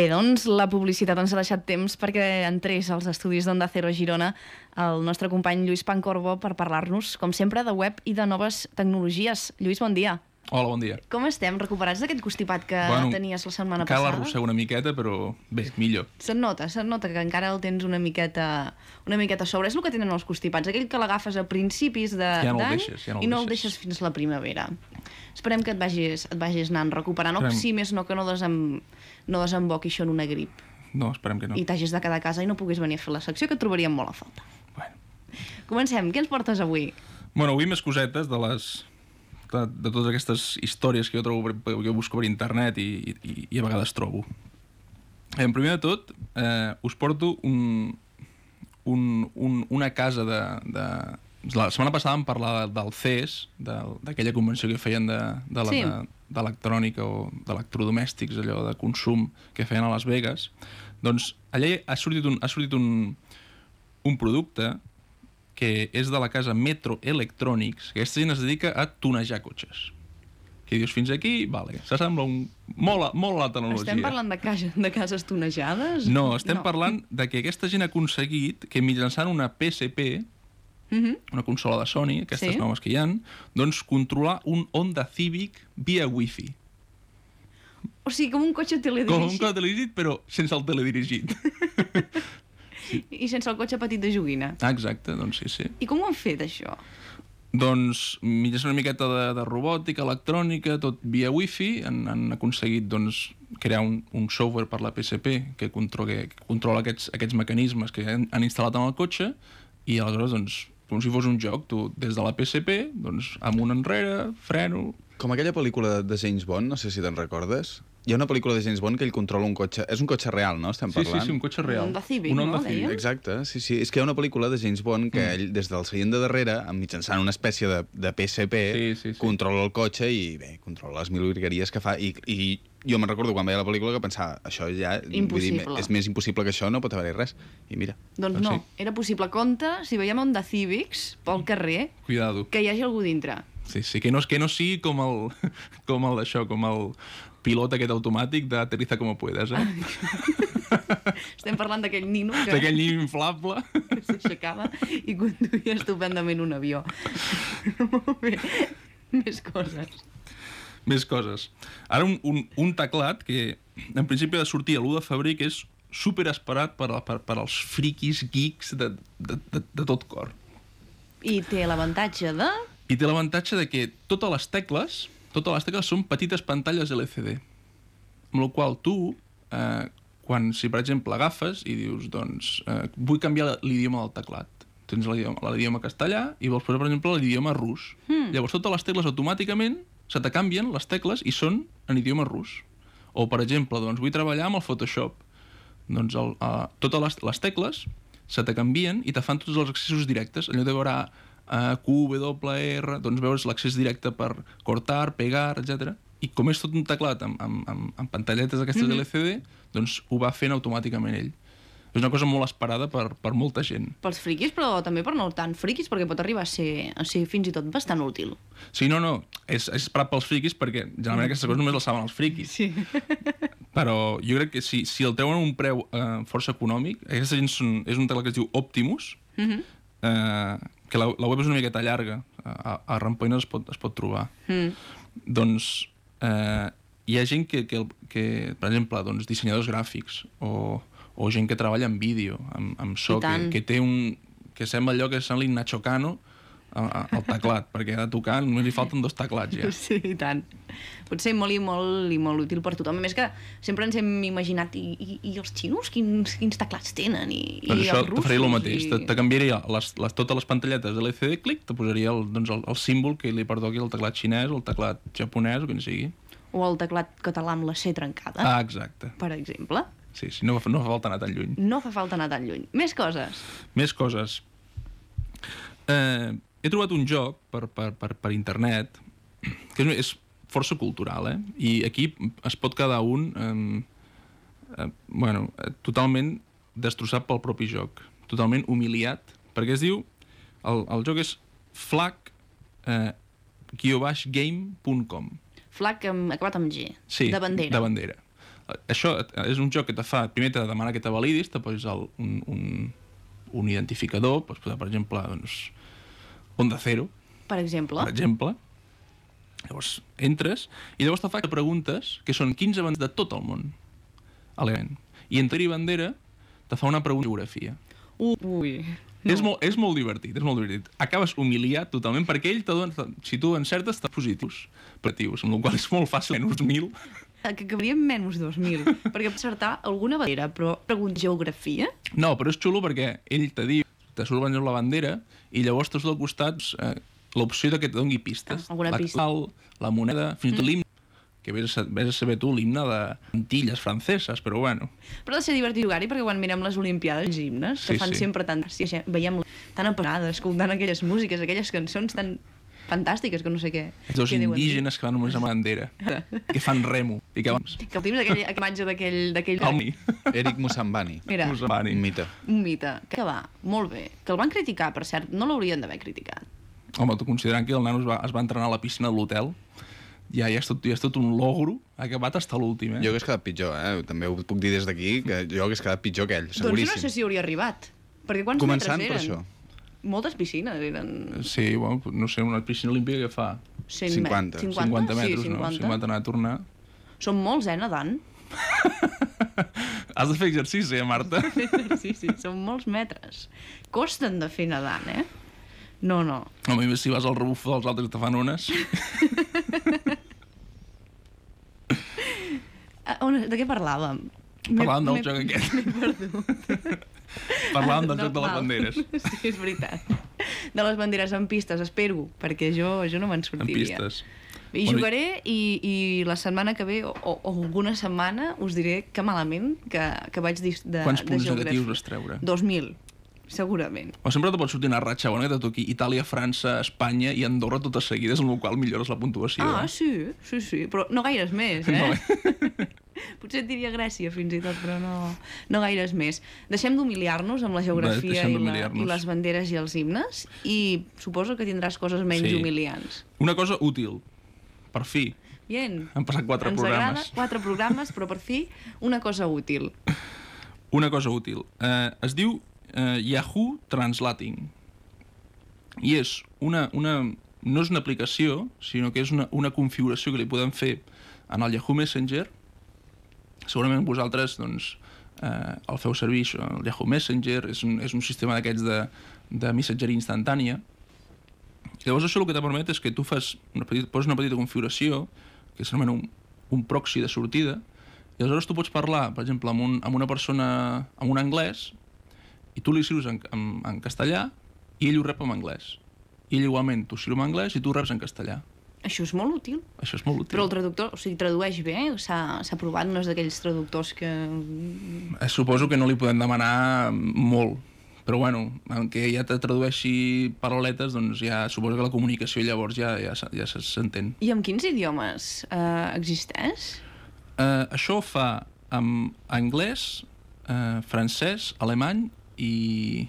Bé, doncs la publicitat ens ha deixat temps perquè entrés als estudis d'Onda Cero Girona el nostre company Lluís Pancorbo per parlar-nos, com sempre, de web i de noves tecnologies. Lluís, bon dia. Hola, bon dia. Com estem? Recuperats d'aquest constipat que bueno, tenies la setmana cal passada? Cal arrossegar una miqueta, però bé, millor. Se't nota, se't nota que encara el tens una miqueta, una miqueta a sobre. És el que tenen els constipats, aquell que l'agafes a principis d'any ja no ja no i no el deixes fins la primavera. Esperem que et vagis, et vagis anant recuperant, o si més no que no, desem, no desemboqui això en una grip. No, esperem que no. I t'hagis de quedar a casa i no puguis venir a fer la secció, que et trobaríem molt a falta. Bueno. Comencem. Què ens portes avui? Bueno, avui més cosetes de les de, de totes aquestes històries que jo trobo que jo busco per internet i, i, i a vegades trobo. En primer de tot, eh, us porto un, un, un, una casa de, de... La setmana passada vam parlar del CES, d'aquella convenció que feien d'electrònica de, de, o d'electrodomèstics, allò de consum que feien a Las Vegas. Doncs allà ha sortit un, ha sortit un, un producte que és de la casa Metro Electronics, que aquesta gent es dedica a tunejar cotxes. Que dius, fins aquí, vale, s'assembla un... molt, molt a la tecnologia. Estem parlant de, casa, de cases tunejades? No, estem no. parlant de que aquesta gent ha aconseguit que mitjançant una PSP, uh -huh. una consola de Sony, aquestes sí. noves que hi han, doncs controlar un Honda Civic via Wi-Fi. O sigui, com un cotxe teledirigit. Com un cotxe teledirigit, però sense el teledirigit. I sense el cotxe petit de joguina. Ah, exacte, doncs sí, sí. I com ho han fet, això? Doncs, mitjançant una miqueta de, de robòtica, electrònica, tot via wifi, han, han aconseguit doncs, crear un, un software per la PSP que controla, que controla aquests, aquests mecanismes que han, han instal·lat en el cotxe i aleshores, doncs, com si fos un joc, tu des de la PSP, doncs, amb un enrere, freno... Com aquella pel·lícula de James Bond, no sé si te'n recordes, hi ha una pel·lícula de James Bond que ell controla un cotxe... És un cotxe real, no? Estem parlant? Sí, sí, sí un cotxe real. Un Honda Civic, un Honda no? Civic. Exacte, sí, sí. És que hi ha una pel·lícula de James Bond que mm. ell, des del seient de darrere, mitjançant una espècie de, de PSP, sí, sí, sí. controla el cotxe i, bé, controla les mil virgueries que fa. I, i jo me'n recordo quan veia la pel·lícula que pensava, això ja... Impossible. Vull dir, és més impossible que això, no pot haver-hi res. I mira. Doncs, doncs no, sí. era possible. Compte, si veiem Honda Civics pel carrer, Cuidado. que hi hagi algú dintre. Sí, sí, que no, que no sigui com el, com el d'això, com el pilot aquest automàtic d'Aterriza com puedes, eh? Estem parlant d'aquell nino que... D'aquell nino inflable. Que s'aixecava i conduïa estupendament un avió. Molt bé. Més coses. Més coses. Ara un, un, un teclat que en principi ha de sortir a l'1 de febrer que és super esperat per, per, per als friquis geeks de, de, de, de tot cor. I té l'avantatge de i té l'avantatge de que totes les tecles, totes les tecles són petites pantalles LCD. Amb la qual tu, eh, quan, si per exemple agafes i dius, doncs, eh, vull canviar l'idioma del teclat, tens l'idioma castellà i vols posar, per exemple, l'idioma rus. Mm. Llavors, totes les tecles automàticament se te canvien les tecles i són en idioma rus. O, per exemple, doncs, vull treballar amb el Photoshop. Doncs el, uh, totes les, les tecles se te canvien i te fan tots els accessos directes. Allò de veure a QWR, doncs veus l'accés directe per cortar, pegar, etc. I com és tot un teclat amb, amb, amb, amb pantalletes d'aquestes mm -hmm. LCD, doncs ho va fent automàticament ell. És una cosa molt esperada per, per molta gent. Pels friquis, però també per no tan friquis, perquè pot arribar a ser, a ser fins i tot bastant útil. Sí, no, no, és, és esperat pels friquis perquè generalment aquestes coses només les saben els friquis. Sí. Però jo crec que si, si el treuen a un preu eh, força econòmic, aquesta gent són, és un teclat que es diu Optimus, mm -hmm. eh, que la, la web és una miqueta llarga, a, a Rampoina es pot, es pot trobar. Mm. Doncs eh, hi ha gent que, que, que per exemple, doncs, dissenyadors gràfics o, o gent que treballa en vídeo, amb, amb so, que, que té un... que sembla allò que sembla Nacho Cano, al teclat, perquè ha de tocar només li falten dos teclats ja. Sí, i tant. Pot ser molt i molt, i molt útil per tothom. A més que sempre ens hem imaginat i, i, i els xinos quins, quins teclats tenen i, doncs i això els russos. faria el mateix, i... te, te canviaria les, les, totes les pantalletes de l'LCD, clic, te posaria el, doncs el, el símbol que li pertoqui el teclat xinès, el teclat japonès, o quin sigui. O el teclat català amb la C trencada. Ah, exacte. Per exemple. Sí, sí, no, no fa falta anar tan lluny. No fa falta anar tan lluny. Més coses. Més coses. Eh, he trobat un joc per, per, per, per internet que és, és força cultural, eh? I aquí es pot quedar un eh, eh, bueno, totalment destrossat pel propi joc, totalment humiliat, perquè es diu, el, el joc és flag eh, game.com Flag amb, acabat amb G, sí, de bandera. de bandera. Això és un joc que te fa, primer te demana que te validis, te poses el, un, un, un identificador, pots posar, per exemple, doncs, Onda Cero, Per exemple. per exemple. Llavors entres i llavors te fa preguntes que són 15 bandes de tot el món. Alegrament. I en Teri Bandera te fa una pregunta de geografia. Ui. No. És, molt, és molt divertit, és molt divertit. Acabes humiliat totalment perquè ell te dona, si tu encertes, t'ha positius, positius, amb la qual és molt fàcil, menys mil. Eh, Que acabaria amb menys 2.000. perquè pot acertar alguna bandera, però pregunta geografia? No, però és xulo perquè ell te diu, te surt exemple, la bandera i llavors te surt al costat eh, l'opció de que et doni pistes. Ah, alguna la, pista. La, la moneda, fins i tot l'himne, que vés a, vés a saber tu l'himne de Antilles franceses, però bueno. Però ha de ser divertit jugar-hi perquè quan mirem les Olimpiades, els himnes, que Sí, fan sí. sempre tant... Sí, veiem tan apagada, escoltant aquelles músiques, aquelles cançons tan fantàstiques que no sé què. Dos què indígenes que van només amb la bandera, que fan remo, i que van... Que el temps aquella imatge d'aquell... d'aquell Omni. Eric Musambani. Mira, Musambani. Un mite. un mite. Que va, molt bé. Que el van criticar, per cert. No l'haurien d'haver criticat. Home, tu considerant que el nano es va, es va entrenar a la piscina de l'hotel, ja, ja, és tot, ja és tot un logro, ha acabat hasta l'últim, eh? Jo hagués quedat pitjor, eh? També ho puc dir des d'aquí, que jo hagués quedat pitjor que ell, Doncs jo no seguríssim. sé si hauria arribat. Perquè quants Començant per metres eren? això. Moltes piscines eren... Sí, bueno, no sé, una piscina olímpica que fa 100 50. 50, 50 metres, sí, 50. no? 50 anar a tornar. Són molts, eh, nedant? Has de fer exercici, eh, Marta? sí, sí, són molts metres. Costen de fer nedant, eh? No, no. Home, i més si vas al rebufo dels altres que te fan ones. On, de què parlàvem? Parlàvem del joc aquest. m'he perdut. Parlàvem del joc de les banderes. Sí, és veritat. De les banderes en pistes, espero, perquè jo, jo no me'n En sortiria. pistes. I Bueno, jugaré i, i la setmana que ve, o, o alguna setmana, us diré que malament que, que vaig dir de, Quants de punts geografia. negatius vas treure? 2.000, segurament. O sempre te pot sortir una ratxa bona que te toqui Itàlia, França, Espanya i Andorra totes seguides, amb la qual millores la puntuació. Ah, eh? sí, sí, sí, però no gaires més, eh? No, Potser et diria Grècia fins i tot, però no, no gaires més. Deixem d'humiliar-nos amb la geografia i, la, i les banderes i els himnes i suposo que tindràs coses menys Sí. humiliants. Una cosa útil, per fi. Bien. Han passat quatre Ens programes. agrada, quatre programes, però per fi una cosa útil. Una cosa útil. Eh, es diu eh, Yahoo Translating. I és una, una... No és una aplicació, sinó que és una, una configuració que li podem fer en el Yahoo Messenger. Segurament vosaltres doncs, eh, el feu servir, això, el Yahoo Messenger, és un, és un sistema d'aquests de, de missatgeria instantània. I llavors això el que te permet és que tu fas una petita, poses una petita configuració, que s'anomena un, un proxy de sortida, i aleshores tu pots parlar, per exemple, amb, un, amb una persona en un anglès, i tu li escrius en, en, en castellà, i ell ho rep en anglès. I ell igualment, tu escrius en anglès i tu reps en castellà. Això és molt útil. Això és molt útil. Però el traductor, o sigui, tradueix bé? S'ha s'ha provat, no és d'aquells traductors que... Eh, Suposo que no li podem demanar molt, però bueno, que ja te tradueixi parauletes, doncs ja suposo que la comunicació llavors ja, ja, ja s'entén. I amb quins idiomes eh, existeix? Eh, això ho fa amb anglès, eh, francès, alemany i,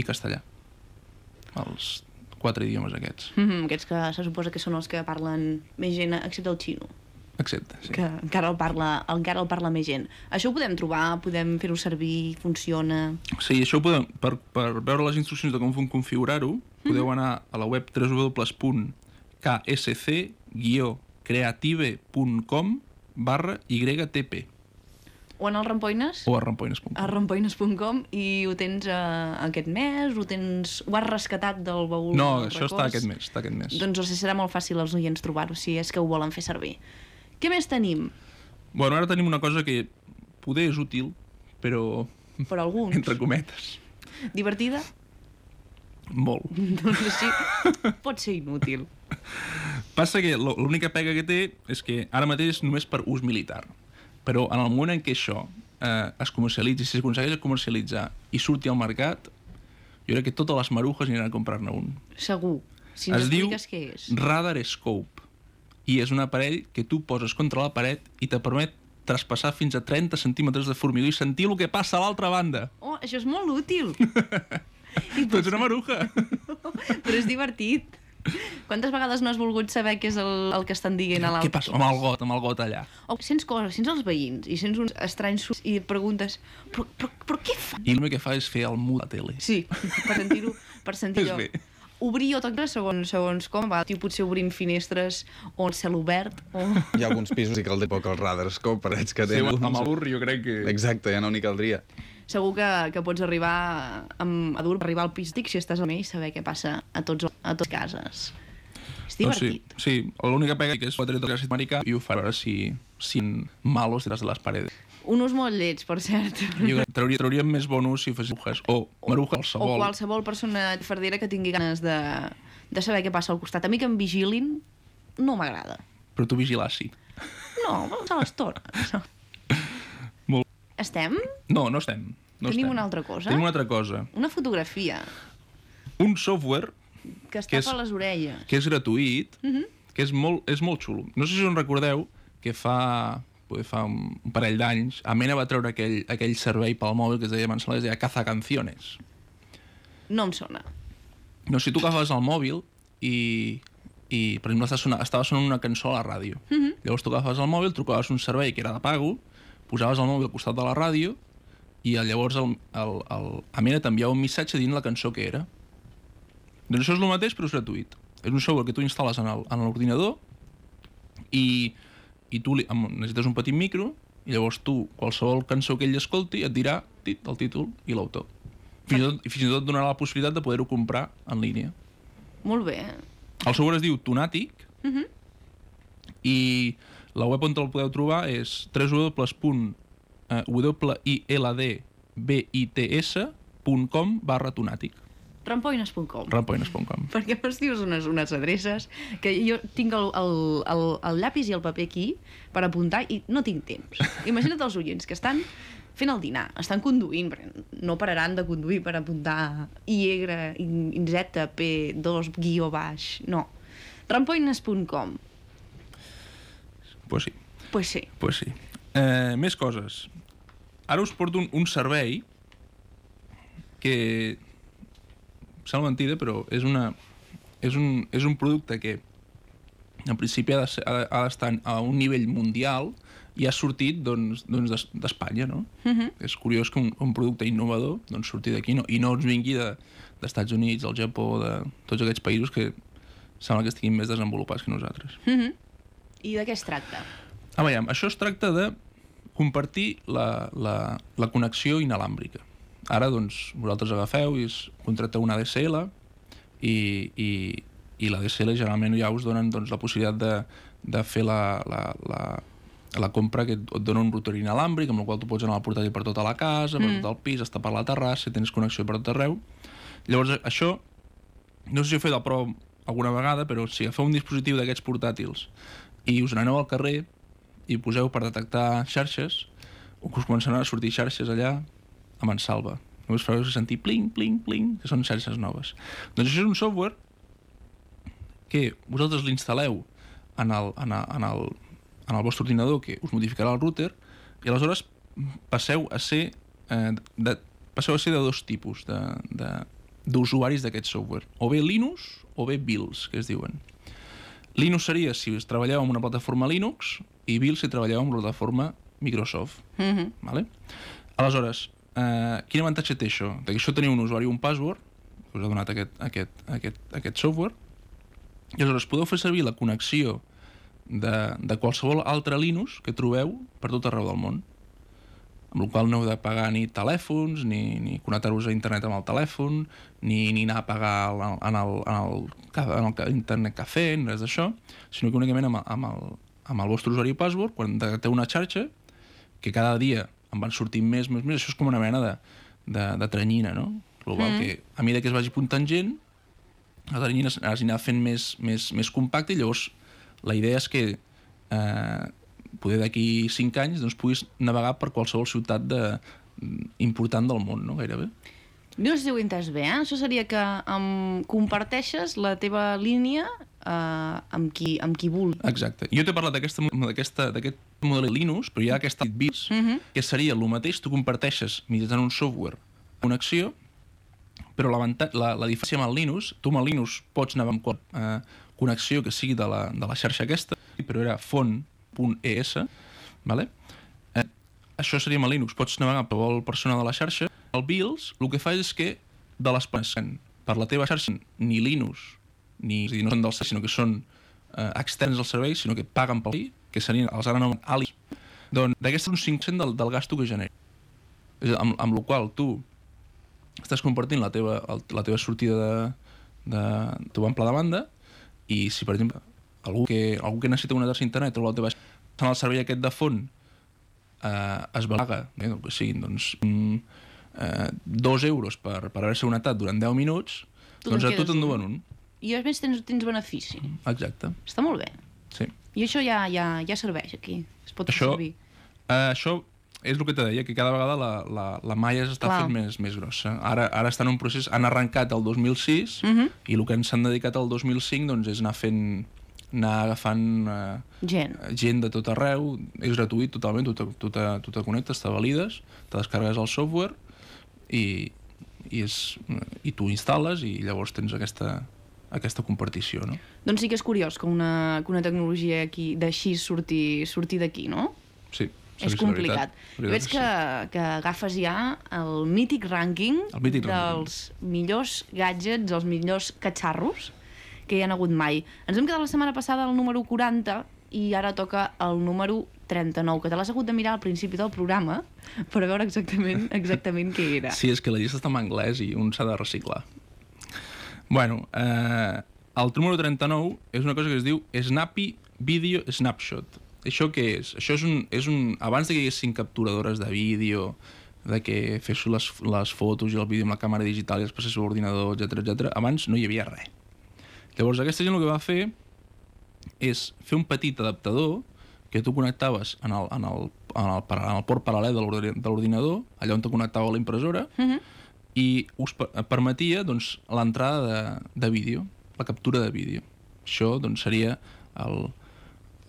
i castellà. Els quatre idiomes aquests. Mm -hmm, aquests que se suposa que són els que parlen més gent, excepte el xino, Excepte, sí. que encara el parla, encara el parla més gent. Això ho podem trobar, podem fer-ho servir, funciona... Sí, això ho podem, per, per veure les instruccions de com configurar-ho, podeu anar a la web www.ksc-creative.com barra YTP O en el Rampoines? o a rampoines.com. a rampoines.com i ho tens uh, aquest mes, ho tens ho has rescatat del baúl No, del això records? està aquest mes, està aquest mes. Doncs o sigui, serà molt fàcil als oients trobar-ho si és que ho volen fer servir. Què més tenim? Bueno, ara tenim una cosa que poder és útil, però Per alguns. entre cometes, Divertida? molt. doncs així pot ser inútil. Passa que l'única pega que té és que ara mateix és només per ús militar. Però en el moment en què això eh, es comercialitzi, si s'aconsegueix comercialitzar i surti al mercat, jo crec que totes les marujes aniran a comprar-ne un. Segur. Si es diu què és. Radar Scope i és un aparell que tu poses contra la paret i te permet traspassar fins a 30 centímetres de formigó i sentir el que passa a l'altra banda. Oh, això és molt útil. I Tu ets una maruja. Però és divertit. Quantes vegades no has volgut saber què és el, el que estan dient a l'altre? Què passa amb el got, amb el got allà? O sents coses, sents els veïns i sents uns estranys sons i et preguntes però, però, però què fa? I l'únic que fa és fer el mut a la tele. Sí, per sentir-ho, per sentir-ho. És bé. Obrir o tancar segons, segons com va. Tio, potser obrint finestres o el cel obert o... Hi ha alguns pisos i cal de poc els radars, com parets que Sí, tenen. amb el burro jo crec que... Exacte, ja no n'hi caldria. Segur que, que pots arribar amb, a dur, arribar al pis dic si estàs amb ell i saber què passa a tots a totes cases. És No, sí, divertit. sí, l'única pega que és fotre tot l'exèrcit americà i ho fa a veure si, si malos detrás de les paredes. Un ús molt lleig, per cert. Jo trauria, trauríem més bon ús si fes marujes o maruja O qualsevol. qualsevol persona fardera que tingui ganes de, de saber què passa al costat. A mi que em vigilin no m'agrada. Però tu vigilar sí. No, a l'estona. Molt... Estem? No, no estem. No Tenim estem. una altra cosa? Tenim una altra cosa. Una fotografia Un software que es Que és- tapa les orelles. que és gratuït, Mhm. que és molt, és molt xulo. No sé si us en recordeu que fa, poder fa un, un parell d'anys, Amena va treure aquell, aquell servei pel mòbil que es deia es deia Caza Canciones. No em sona. No si tu agafaves el mòbil i, i per exemple, estava sonant, estava sonant una cançó a la ràdio. Mhm. Llavors tu agafaves el mòbil, trucaves un servei que era de pago, posaves el mòbil al costat de la ràdio i llavors el, el, el Amena t'enviava un missatge dient la cançó que era. Doncs això és el mateix, però és gratuït. És un software que tu instal·les en l'ordinador i, i tu li, amb, necessites un petit micro i llavors tu, qualsevol cançó que ell escolti, et dirà tit, el títol i l'autor. Fins, i tot, fins i tot donarà la possibilitat de poder-ho comprar en línia. Molt bé. El software es diu Tunatic Mhm. i la web on el podeu trobar és www.wildbits.com barra Tunatic Rampoines.com rampoines.com Per què ens dius unes, unes adreces que jo tinc el, el, el, el llapis i el paper aquí per apuntar i no tinc temps. Imagina't els oients que estan fent el dinar, estan conduint, perquè no pararan de conduir per apuntar Y, Z, P, 2, guió baix, no. Rampoines.com pues sí, Pues sí. pues sí. Eh, més coses ara us porto un, un servei que sembla mentida però és una és un, és un producte que en principi ha de ha de- d'estar a un nivell mundial i ha sortit doncs, doncs d'Espanya, no? Uh -huh. És curiós que un, un producte innovador doncs, surti d'aquí no? i no ens vingui de- d'Estats Units, del Japó, de tots aquests països que sembla que estiguin més desenvolupats que nosaltres. Uh -huh. I de què es tracta? Ah, veiem, això es tracta de compartir la, la, la connexió inalàmbrica. Ara, doncs, vosaltres agafeu i contracteu una DSL i, i, i la DSL generalment ja us donen doncs, la possibilitat de, de fer la, la, la, la compra que et, et dona un router inalàmbric amb el qual tu pots anar al portàtil per tota la casa, per Mm. tot el pis, estar per la terrassa, tens connexió per tot arreu. Llavors, això, no sé si heu fet la prova alguna vegada, però si agafeu un dispositiu d'aquests portàtils i us n'aneu al carrer i poseu per detectar xarxes, us començaran a sortir xarxes allà a mansalva. Només fareu sentir pling, pling, pling, que són xarxes noves. Doncs això és un software que vosaltres l'instal·leu en el, en, el, en, el, en el vostre ordinador que us modificarà el router i aleshores passeu a ser eh, de, passeu a ser de dos tipus de, de, d'usuaris d'aquest software. O bé Linux o bé Bills, que es diuen. Linux seria si treballeu en una plataforma Linux i Bills si treballeu en una plataforma Microsoft. Uh -huh. Vale? Aleshores, eh, quin avantatge té això? Que això teniu un usuari i un password, que us ha donat aquest, aquest, aquest, aquest software, i aleshores podeu fer servir la connexió de, de qualsevol altre Linux que trobeu per tot arreu del món amb la qual no heu de pagar ni telèfons, ni, ni connectar-vos a internet amb el telèfon, ni, ni anar a pagar en el, en el, en el, en el internet cafè, ni res d'això, sinó que únicament amb, amb, el, amb el vostre usuari i password, quan detecteu una xarxa, que cada dia en van sortint més, més, més, això és com una mena de, de, de tranyina, no? Global, mm. que a mesura que es vagi puntant gent, la tranyina es- anat fent més, més, més compacte i llavors la idea és que eh, poder d'aquí 5 anys doncs, puguis navegar per qualsevol ciutat de, important del món, no? Gairebé. No sé si ho he entès bé, eh? Això seria que um, comparteixes la teva línia uh, amb, qui, amb qui vulgui. Exacte. Jo t'he parlat d'aquest model Linux, però hi ha aquesta bits, Mhm. que seria el mateix, tu comparteixes mitjançant un software connexió però l'avanta- la, la diferència amb el Linux, tu amb el Linux pots navegar amb qual eh, connexió que sigui de la, de la xarxa aquesta, però era font.es, vale? eh, això seria amb el Linux, pots navegar per qualsevol persona de la xarxa. El Bills el que fa és que de les persones per la teva xarxa ni Linux, ni, és dir, no són del servei, sinó que són eh, externs al servei, sinó que paguen pel servei, que serien els ara anomenats Ali, doncs d'aquest és un 5% del, del gasto que genera. És dir, amb, amb la qual tu estàs compartint la teva, el, la teva sortida de, de teu ample de banda i si, per exemple, algú que, algú que necessita una adreça a internet o la teva en el servei aquest de font eh, es balaga, eh, el que siguin, doncs, mm, eh, dos euros per, per haver-se connectat durant 10 minuts, Tu doncs te'n a tu quedes t'enduen un. I a més tens, tens benefici. Exacte, Està molt bé. sí. I això ja, ja, ja serveix aquí. Es pot Això, servir. eh, això és el que te deia, que cada vegada la, la, la malla s'està fent més, més grossa. Ara, ara estan en un procés, han arrencat el 2006 Mhm. i el que ens han dedicat al 2005 doncs, és anar fent anar agafant eh, Gent. gent de tot arreu, és gratuït totalment, tu te, tu te, tu te connectes, te valides, te descarregues el software i, i, és, i tu instal·les i llavors tens aquesta, aquesta compartició, no? Doncs sí que és curiós que una, que una tecnologia aquí d'així surti, surti d'aquí, no? Sí, és complicat. Jo veig que, que agafes ja el mític rànquing mític dels millors gadgets, els millors catxarros que hi han hagut mai. Ens vam quedar la setmana passada al número 40 i ara toca el número 39, que te l'has hagut de mirar al principi del programa per veure exactament exactament què era. Sí, és que la llista està en anglès i un s'ha de reciclar. Bueno, eh, el número 39 és una cosa que es diu Snappy Video Snapshot. Això què és? Això és un, és un... Abans que hi haguessin capturadores de vídeo, de que fes les, les fotos i el vídeo amb la càmera digital i es passés a l'ordinador, etc etc. abans no hi havia res. Llavors, aquesta gent el que va fer és fer un petit adaptador que tu connectaves en el, en el, en el, en el port paral·lel de l'ordi- de l'ordinador, allà on te connectava la impressora, Mhm. I us per- permetia doncs, l'entrada de, de vídeo, la captura de vídeo. Això doncs, seria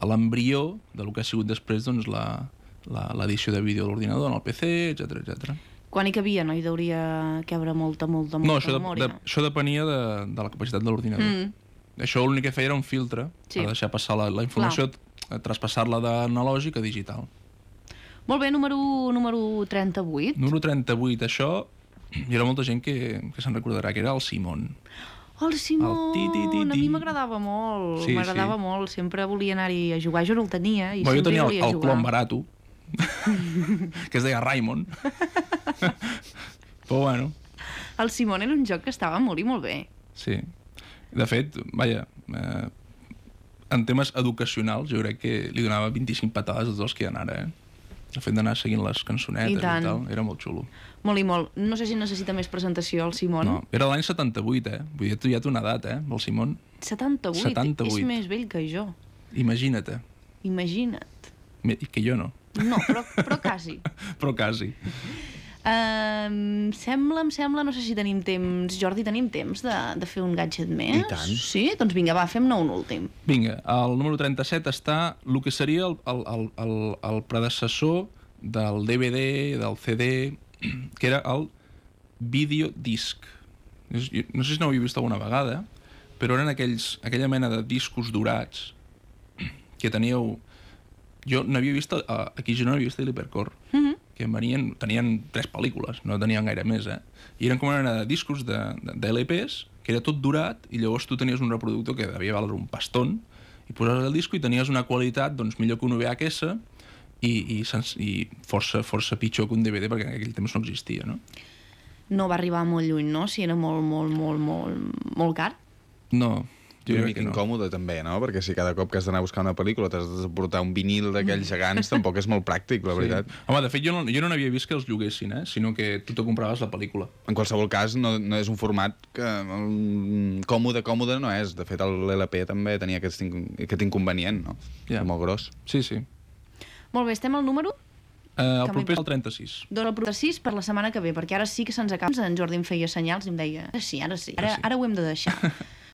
l'embrió de lo que ha sigut després doncs, la- la- l'edició de vídeo de l'ordinador en el PC, etc etc. Quan hi cabia, no? Hi hauria cabre molta, molta, molta No, això, de, memòria. de, això depenia de, de la capacitat de l'ordinador. Mm. Això l'únic que feia era un filtre Sí. per deixar passar la, la informació, traspassar-la d'analògic a digital. Molt bé, número, número 38. Número 38, això hi haurà molta gent que, que se'n recordarà, que era el Simon. El Simón, El ti, ti, ti, a ti. mi m'agradava molt, Sí, m'agradava sí. molt, sempre volia anar-hi a jugar, jo no el tenia i Bueno, jo tenia el, el jugar. clon barato, que es deia Raimon. Però bueno, El Simón era un joc que estava molt i molt bé. sí. De fet, vaja, eh, en temes educacionals jo crec que li donava 25 patades a tots els que hi ha ara, eh? El fet d'anar seguint les cançonetes I i, tant. tal, era molt xulo. Molt i molt. No sé si necessita més presentació el Simón. No, era l'any 78, eh? Vull dir, tu ja té una edat, eh? El Simon, 78. 78. És més vell que jo. imagina't. Imagina't. Me- Que jo no, No, però, però quasi. però quasi. Um, sembla, em sembla, no sé si tenim temps... Jordi, tenim temps de, de fer un gadget més? I tant. Sí? Doncs vinga, va, fem-ne un últim. Vinga, al número 37 està el que seria el, el, el, el, el predecessor del DVD, del CD, que era el videodisc. No sé si no ho heu vist alguna vegada, però eren aquells, aquella mena de discos dorats que teníeu... Jo n'havia vist, a- aquí jo no havia vist l'Hipercore, Mm. Que venien, tenien tres pel·lícules, no tenien gaire més, eh? I eren com una mena de discos de, de, de LPs, que era tot durat, i llavors tu tenies un reproductor que devia valdre un paston, i posaves el disco i tenies una qualitat doncs, millor que un VHS i, i, i força, força pitjor que un DVD, perquè en aquell temps no existia, no? No va arribar molt lluny, no? Si era molt, molt, molt, molt, molt car. No, jo una mica no. incòmode també, no? Perquè si cada cop que has d'anar a buscar una pel·lícula t'has de portar un vinil d'aquells gegants, tampoc és molt pràctic, la veritat. Sí. Home, de fet, jo no, jo no n'havia vist que els lloguessin, eh? sinó que tu te compraves la pel·lícula. En qualsevol cas, no, no és un format que mm, còmode, còmode no és. De fet, l'LP també tenia aquest, aquest inconvenient, no? Ja. Yeah. Molt gros. Sí, sí. Molt bé, estem al número? Eh, el Que m'he proper és el 36. Doncs el proper 6 per la setmana que ve, perquè ara sí que se'ns acaba. En Jordi em feia senyals i em deia, ara sí, ara sí, ara, sí. ara ho hem de deixar.